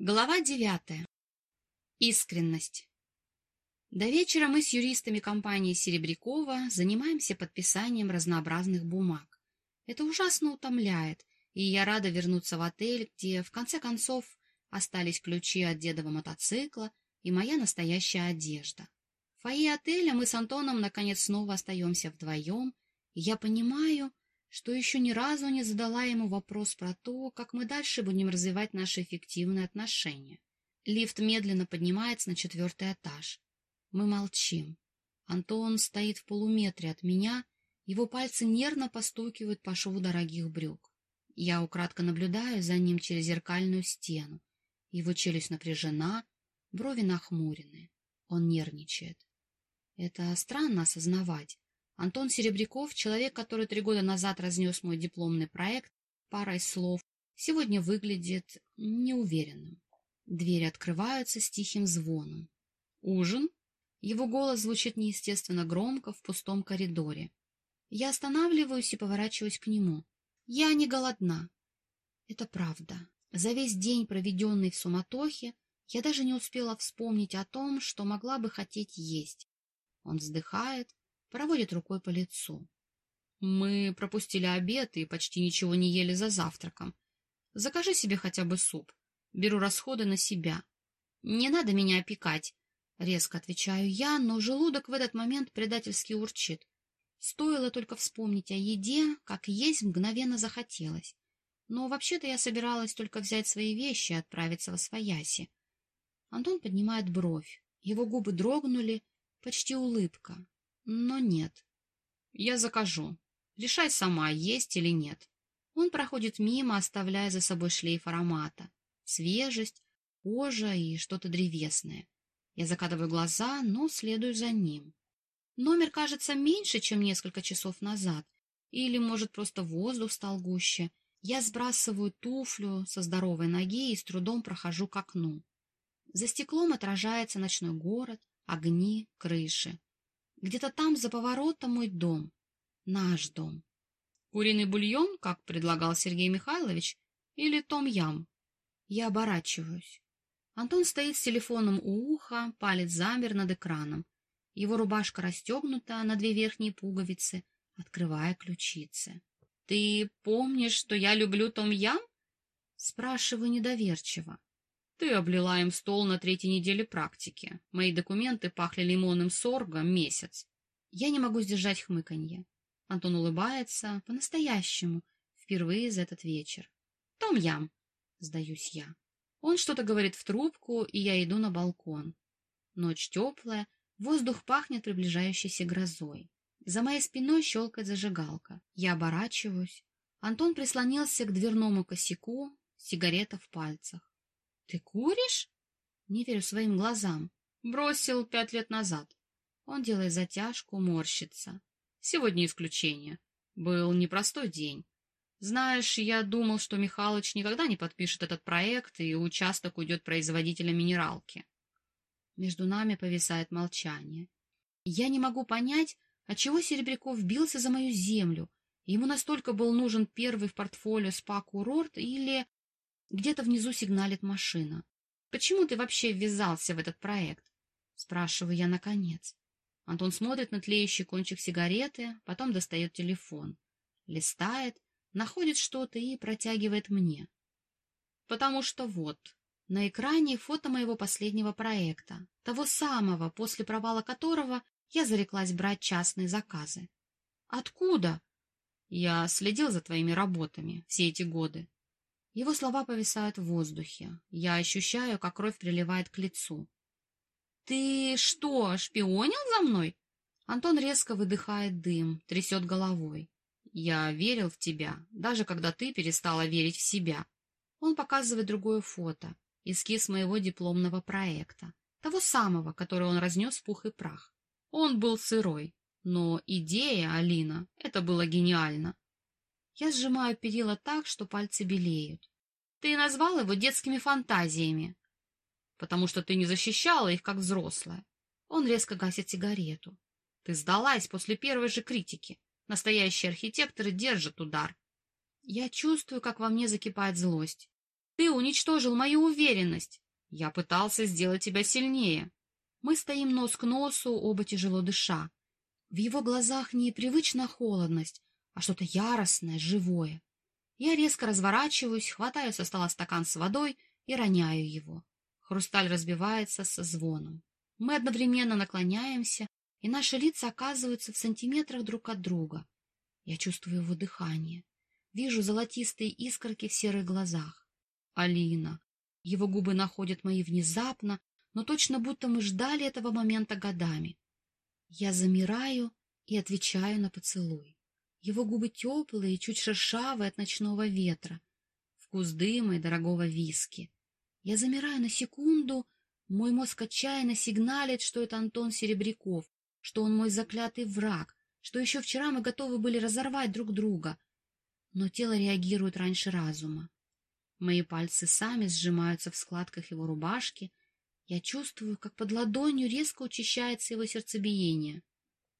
Глава девятая. Искренность. До вечера мы с юристами компании Серебрякова занимаемся подписанием разнообразных бумаг. Это ужасно утомляет, и я рада вернуться в отель, где, в конце концов, остались ключи от дедова мотоцикла и моя настоящая одежда. В фойе отеля мы с Антоном наконец снова остаемся вдвоем, и я понимаю, что еще ни разу не задала ему вопрос про то, как мы дальше будем развивать наши эффективные отношения. Лифт медленно поднимается на четвертый этаж. Мы молчим. Антон стоит в полуметре от меня, его пальцы нервно постукивают по шву дорогих брюк. Я украдко наблюдаю за ним через зеркальную стену. Его челюсть напряжена, брови нахмурены. Он нервничает. Это странно осознавать. Антон Серебряков, человек, который три года назад разнес мой дипломный проект парой слов, сегодня выглядит неуверенным. Двери открываются с тихим звоном. «Ужин?» Его голос звучит неестественно громко в пустом коридоре. Я останавливаюсь и поворачиваюсь к нему. Я не голодна. Это правда. За весь день, проведенный в суматохе, я даже не успела вспомнить о том, что могла бы хотеть есть. Он вздыхает, проводит рукой по лицу. Мы пропустили обед и почти ничего не ели за завтраком. Закажи себе хотя бы суп. Беру расходы на себя. Не надо меня опекать, резко отвечаю я, но желудок в этот момент предательски урчит. Стоило только вспомнить о еде, как есть мгновенно захотелось. Но вообще-то я собиралась только взять свои вещи и отправиться во свояси. Антон поднимает бровь. Его губы дрогнули, почти улыбка. Но нет. Я закажу. Решай сама, есть или нет. Он проходит мимо, оставляя за собой шлейф аромата. Свежесть, кожа и что-то древесное. Я закатываю глаза, но следую за ним. Номер кажется меньше, чем несколько часов назад. Или, может, просто воздух стал гуще. Я сбрасываю туфлю со здоровой ноги и с трудом прохожу к окну. За стеклом отражается ночной город, огни, крыши. Где-то там, за поворотом, мой дом. Наш дом. Куриный бульон, как предлагал Сергей Михайлович, или том-ям? Я оборачиваюсь. Антон стоит с телефоном у уха, палец замер над экраном. Его рубашка расстегнута на две верхние пуговицы, открывая ключицы. — Ты помнишь, что я люблю том-ям? — спрашиваю недоверчиво. Ты облила им стол на третьей неделе практики. Мои документы пахли лимонным соргом месяц. Я не могу сдержать хмыканье. Антон улыбается по-настоящему, впервые за этот вечер. Том-ям, сдаюсь я. Он что-то говорит в трубку, и я иду на балкон. Ночь теплая, воздух пахнет приближающейся грозой. За моей спиной щелкает зажигалка. Я оборачиваюсь. Антон прислонился к дверному косяку, сигарета в пальцах. Ты куришь? Не верю своим глазам. Бросил пять лет назад. Он делает затяжку, морщится. Сегодня исключение. Был непростой день. Знаешь, я думал, что Михалыч никогда не подпишет этот проект, и участок уйдет производителя минералки. Между нами повисает молчание. Я не могу понять, отчего Серебряков бился за мою землю. Ему настолько был нужен первый в портфолио спа-курорт или где-то внизу сигналит машина. «Почему ты вообще ввязался в этот проект?» Спрашиваю я наконец. Антон смотрит на тлеющий кончик сигареты, потом достает телефон. Листает, находит что-то и протягивает мне. Потому что вот, на экране фото моего последнего проекта, того самого, после провала которого я зареклась брать частные заказы. Откуда? Я следил за твоими работами все эти годы. Его слова повисают в воздухе. Я ощущаю, как кровь приливает к лицу. «Ты что, шпионил за мной?» Антон резко выдыхает дым, трясет головой. «Я верил в тебя, даже когда ты перестала верить в себя». Он показывает другое фото, эскиз моего дипломного проекта, того самого, который он разнес пух и прах. Он был сырой, но идея, Алина, это было гениально. Я сжимаю перила так, что пальцы белеют. Ты назвал его детскими фантазиями, потому что ты не защищала их как взрослая. Он резко гасит сигарету. Ты сдалась после первой же критики. Настоящие архитекторы держат удар. Я чувствую, как во мне закипает злость. Ты уничтожил мою уверенность. Я пытался сделать тебя сильнее. Мы стоим нос к носу, оба тяжело дыша. В его глазах не привычная холодность, а что-то яростное, живое. Я резко разворачиваюсь, хватаю со стола стакан с водой и роняю его. Хрусталь разбивается со звоном. Мы одновременно наклоняемся, и наши лица оказываются в сантиметрах друг от друга. Я чувствую его дыхание. Вижу золотистые искорки в серых глазах. Алина. Его губы находят мои внезапно, но точно будто мы ждали этого момента годами. Я замираю и отвечаю на поцелуй. Его губы теплые и чуть шершавые от ночного ветра. Вкус дыма и дорогого виски. Я замираю на секунду, мой мозг отчаянно сигналит, что это Антон Серебряков, что он мой заклятый враг, что еще вчера мы готовы были разорвать друг друга. Но тело реагирует раньше разума. Мои пальцы сами сжимаются в складках его рубашки. Я чувствую, как под ладонью резко учащается его сердцебиение.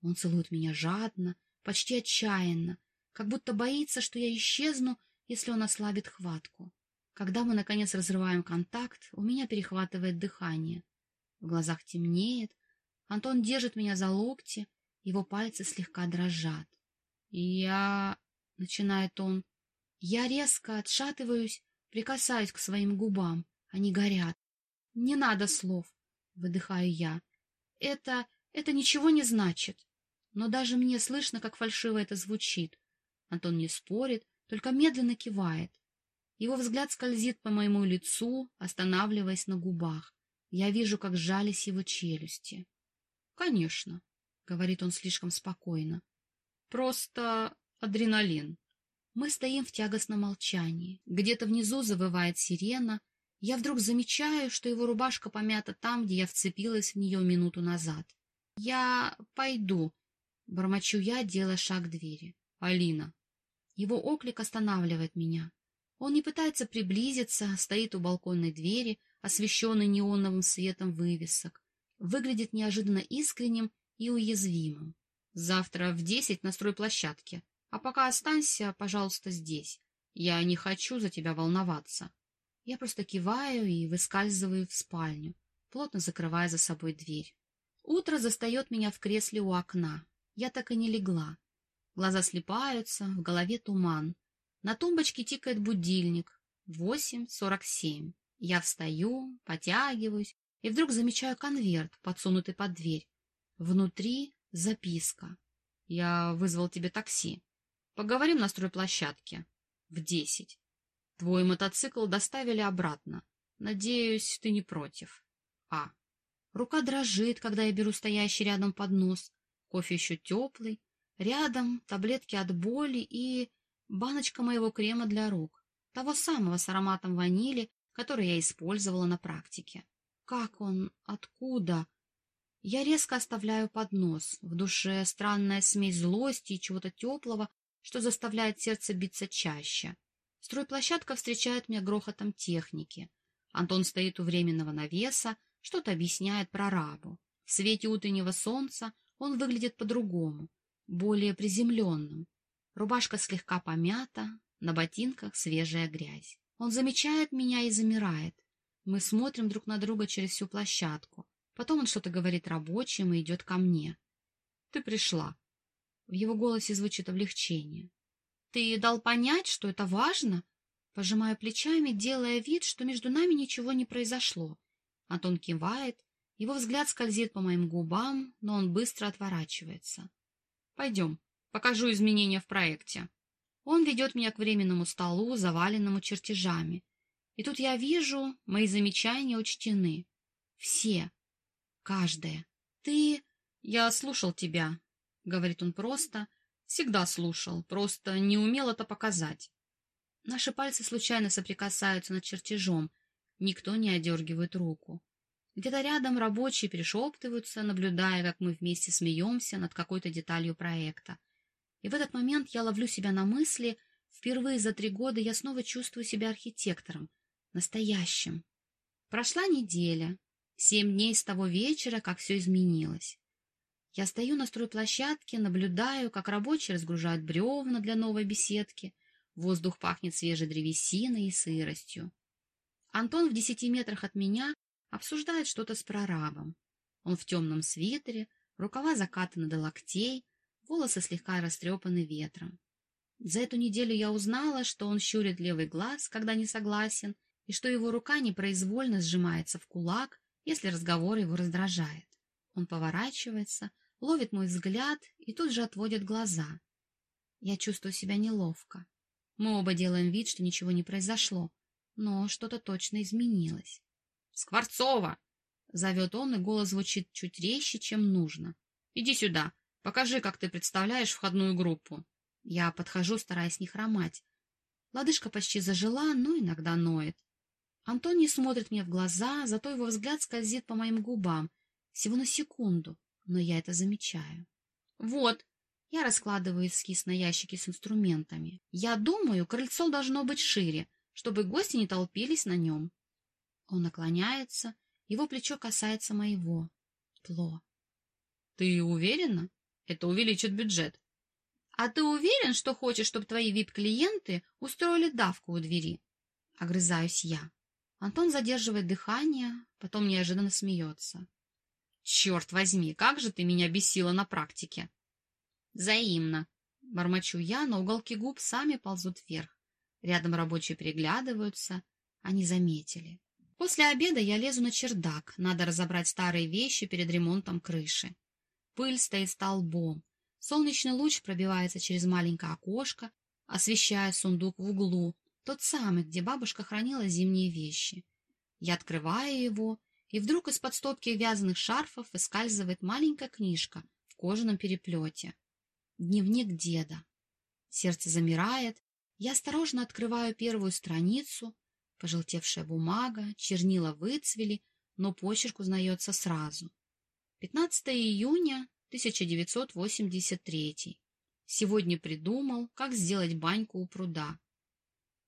Он целует меня жадно, почти отчаянно, как будто боится, что я исчезну, если он ослабит хватку. Когда мы, наконец, разрываем контакт, у меня перехватывает дыхание. В глазах темнеет. Антон держит меня за локти, его пальцы слегка дрожат. «Я...» — начинает он. Я резко отшатываюсь, прикасаюсь к своим губам. Они горят. «Не надо слов», — выдыхаю я. «Это... это ничего не значит». Но даже мне слышно, как фальшиво это звучит. Антон не спорит, только медленно кивает. Его взгляд скользит по моему лицу, останавливаясь на губах. Я вижу, как сжались его челюсти. — Конечно, — говорит он слишком спокойно. — Просто адреналин. Мы стоим в тягостном молчании. Где-то внизу завывает сирена. Я вдруг замечаю, что его рубашка помята там, где я вцепилась в нее минуту назад. — Я пойду, — бормочу я, делая шаг к двери. — Алина. Его оклик останавливает меня. Он не пытается приблизиться, стоит у балконной двери, освещенной неоновым светом вывесок. Выглядит неожиданно искренним и уязвимым. Завтра в десять на стройплощадке. А пока останься, пожалуйста, здесь. Я не хочу за тебя волноваться. Я просто киваю и выскальзываю в спальню, плотно закрывая за собой дверь. Утро застает меня в кресле у окна. Я так и не легла. Глаза слепаются, в голове туман. На тумбочке тикает будильник. Восемь сорок семь. Я встаю, потягиваюсь и вдруг замечаю конверт, подсунутый под дверь. Внутри записка. Я вызвал тебе такси. Поговорим на стройплощадке. В десять. Твой мотоцикл доставили обратно. Надеюсь, ты не против. А. Рука дрожит, когда я беру стоящий рядом поднос. Кофе еще теплый. Рядом таблетки от боли и баночка моего крема для рук, того самого с ароматом ванили, который я использовала на практике. Как он? Откуда? Я резко оставляю поднос. В душе странная смесь злости и чего-то теплого, что заставляет сердце биться чаще. Стройплощадка встречает меня грохотом техники. Антон стоит у временного навеса, что-то объясняет прорабу. В свете утреннего солнца он выглядит по-другому, более приземленным, Рубашка слегка помята, на ботинках свежая грязь. Он замечает меня и замирает. Мы смотрим друг на друга через всю площадку. Потом он что-то говорит рабочим и идет ко мне. «Ты пришла». В его голосе звучит облегчение. «Ты дал понять, что это важно?» Пожимаю плечами, делая вид, что между нами ничего не произошло. Антон кивает, его взгляд скользит по моим губам, но он быстро отворачивается. «Пойдем», Покажу изменения в проекте. Он ведет меня к временному столу, заваленному чертежами. И тут я вижу, мои замечания учтены. Все. Каждое. Ты... Я слушал тебя, — говорит он просто. Всегда слушал, просто не умел это показать. Наши пальцы случайно соприкасаются над чертежом. Никто не одергивает руку. Где-то рядом рабочие перешептываются, наблюдая, как мы вместе смеемся над какой-то деталью проекта. И в этот момент я ловлю себя на мысли, впервые за три года я снова чувствую себя архитектором, настоящим. Прошла неделя, семь дней с того вечера, как все изменилось. Я стою на стройплощадке, наблюдаю, как рабочие разгружают бревна для новой беседки, воздух пахнет свежей древесиной и сыростью. Антон в десяти метрах от меня обсуждает что-то с прорабом. Он в темном свитере, рукава закатаны до локтей, волосы слегка растрепаны ветром. За эту неделю я узнала, что он щурит левый глаз, когда не согласен, и что его рука непроизвольно сжимается в кулак, если разговор его раздражает. Он поворачивается, ловит мой взгляд и тут же отводит глаза. Я чувствую себя неловко. Мы оба делаем вид, что ничего не произошло, но что-то точно изменилось. «Скворцова!» — зовет он, и голос звучит чуть резче, чем нужно. «Иди сюда, покажи, как ты представляешь входную группу». Я подхожу, стараясь не хромать. Лодыжка почти зажила, но иногда ноет. Антон не смотрит мне в глаза, зато его взгляд скользит по моим губам. Всего на секунду, но я это замечаю. Вот, я раскладываю эскиз на ящике с инструментами. Я думаю, крыльцо должно быть шире, чтобы гости не толпились на нем. Он наклоняется, его плечо касается моего. Тепло. Ты уверена? Это увеличит бюджет. А ты уверен, что хочешь, чтобы твои вип-клиенты устроили давку у двери? Огрызаюсь я. Антон задерживает дыхание, потом неожиданно смеется. «Черт возьми, как же ты меня бесила на практике!» «Взаимно!» — бормочу я, но уголки губ сами ползут вверх. Рядом рабочие переглядываются. Они заметили. После обеда я лезу на чердак. Надо разобрать старые вещи перед ремонтом крыши. Пыль стоит столбом. Солнечный луч пробивается через маленькое окошко, освещая сундук в углу, тот самый, где бабушка хранила зимние вещи. Я открываю его, и вдруг из-под стопки вязаных шарфов выскальзывает маленькая книжка в кожаном переплете. Дневник деда. Сердце замирает. Я осторожно открываю первую страницу. Пожелтевшая бумага, чернила выцвели, но почерк узнается сразу. 15 июня 1983. Сегодня придумал, как сделать баньку у пруда.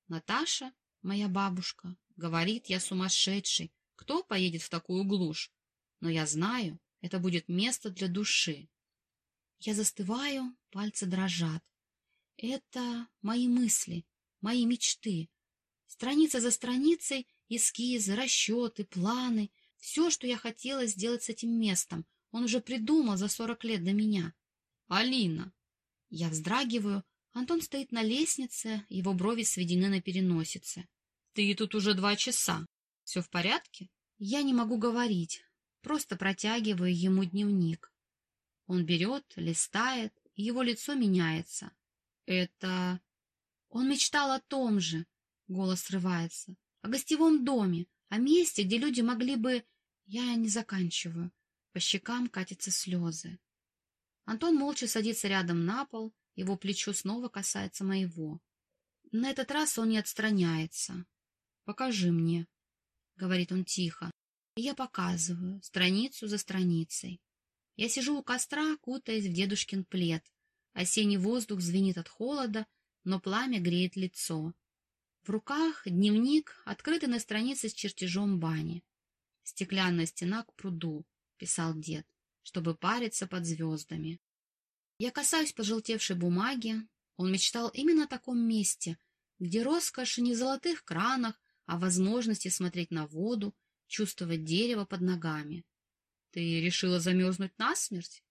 Наташа, моя бабушка, говорит, я сумасшедший. Кто поедет в такую глушь? Но я знаю, это будет место для души. Я застываю, пальцы дрожат. Это мои мысли, мои мечты. Страница за страницей эскизы, расчеты, планы. Все, что я хотела сделать с этим местом, он уже придумал за сорок лет до меня. Алина. Я вздрагиваю, Антон стоит на лестнице, его брови сведены на переносице. «Ты тут уже два часа. Все в порядке?» Я не могу говорить, просто протягиваю ему дневник. Он берет, листает, его лицо меняется. «Это...» Он мечтал о том же, голос срывается, о гостевом доме, о месте, где люди могли бы... Я не заканчиваю. По щекам катятся слезы. Антон молча садится рядом на пол, его плечо снова касается моего. На этот раз он не отстраняется. «Покажи мне», — говорит он тихо. И я показываю, страницу за страницей. Я сижу у костра, кутаясь в дедушкин плед. Осенний воздух звенит от холода, но пламя греет лицо. В руках дневник, открытый на странице с чертежом бани. «Стеклянная стена к пруду», — писал дед, чтобы париться под звездами. Я касаюсь пожелтевшей бумаги. Он мечтал именно о таком месте, где роскошь не в золотых кранах, а возможности смотреть на воду, чувствовать дерево под ногами. «Ты решила замерзнуть насмерть?»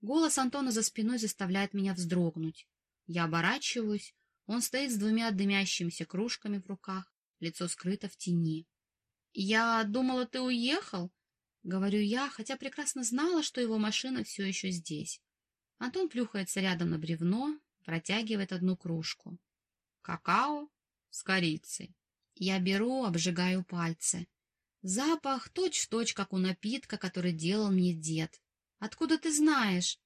Голос Антона за спиной заставляет меня вздрогнуть. Я оборачиваюсь. Он стоит с двумя дымящимися кружками в руках, лицо скрыто в тени. «Я думала, ты уехал?» — говорю я, хотя прекрасно знала, что его машина все еще здесь. Антон плюхается рядом на бревно, протягивает одну кружку. Какао с корицей. Я беру, обжигаю пальцы. Запах точь-в-точь, как у напитка, который делал мне дед. Откуда ты знаешь?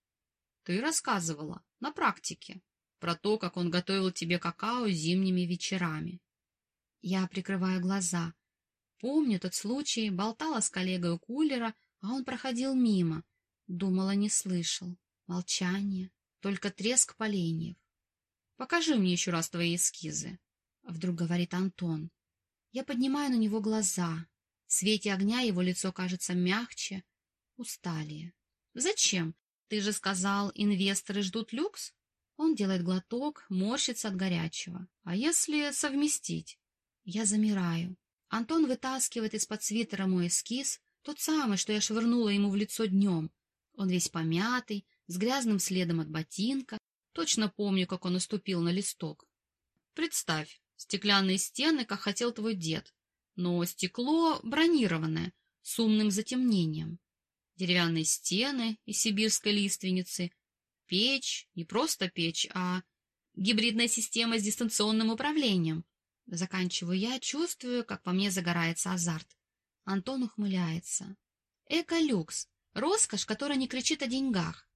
Ты рассказывала, на практике, про то, как он готовил тебе какао зимними вечерами. Я прикрываю глаза. Помню тот случай, болтала с коллегой у кулера, а он проходил мимо. Думала, не слышал. Молчание, только треск поленьев. «Покажи мне еще раз твои эскизы», — вдруг говорит Антон. Я поднимаю на него глаза. В свете огня его лицо кажется мягче, усталее. «Зачем? Ты же сказал, инвесторы ждут люкс?» Он делает глоток, морщится от горячего. «А если совместить?» Я замираю. Антон вытаскивает из-под свитера мой эскиз, тот самый, что я швырнула ему в лицо днем. Он весь помятый, с грязным следом от ботинка. Точно помню, как он наступил на листок. Представь, стеклянные стены, как хотел твой дед, но стекло бронированное, с умным затемнением. Деревянные стены из сибирской лиственницы, печь, не просто печь, а гибридная система с дистанционным управлением. Заканчиваю я, чувствую, как по мне загорается азарт. Антон ухмыляется. Эко-люкс. Роскошь, которая не кричит о деньгах.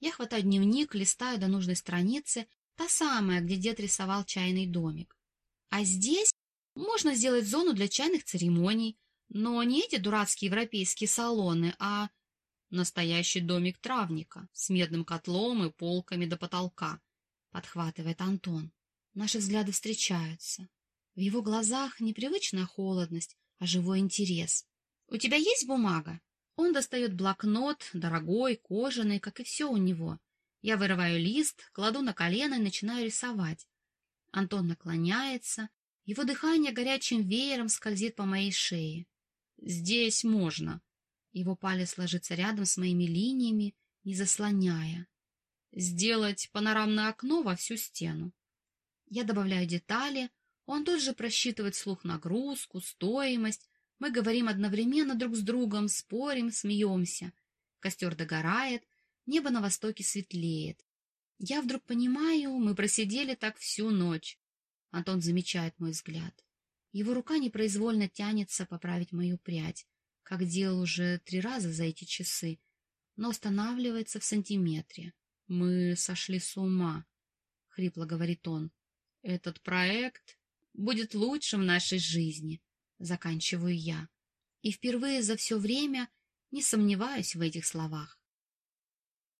Я хватаю дневник, листаю до нужной страницы, та самая, где дед рисовал чайный домик. А здесь можно сделать зону для чайных церемоний, но не эти дурацкие европейские салоны, а настоящий домик травника с медным котлом и полками до потолка, подхватывает Антон. Наши взгляды встречаются. В его глазах непривычная холодность, а живой интерес. «У тебя есть бумага?» Он достает блокнот, дорогой, кожаный, как и все у него. Я вырываю лист, кладу на колено и начинаю рисовать. Антон наклоняется, его дыхание горячим веером скользит по моей шее. «Здесь можно». Его палец ложится рядом с моими линиями, не заслоняя. «Сделать панорамное окно во всю стену». Я добавляю детали, он тут же просчитывает слух нагрузку, стоимость, мы говорим одновременно друг с другом, спорим, смеемся. Костер догорает, небо на востоке светлеет. Я вдруг понимаю, мы просидели так всю ночь. Антон замечает мой взгляд. Его рука непроизвольно тянется поправить мою прядь, как делал уже три раза за эти часы, но останавливается в сантиметре. «Мы сошли с ума», — хрипло говорит он. «Этот проект будет лучшим в нашей жизни заканчиваю я. И впервые за все время не сомневаюсь в этих словах.